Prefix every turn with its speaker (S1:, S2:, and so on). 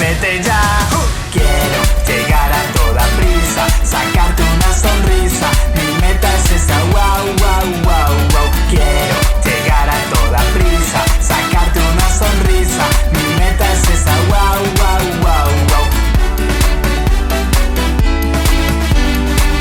S1: 決めてじゃあ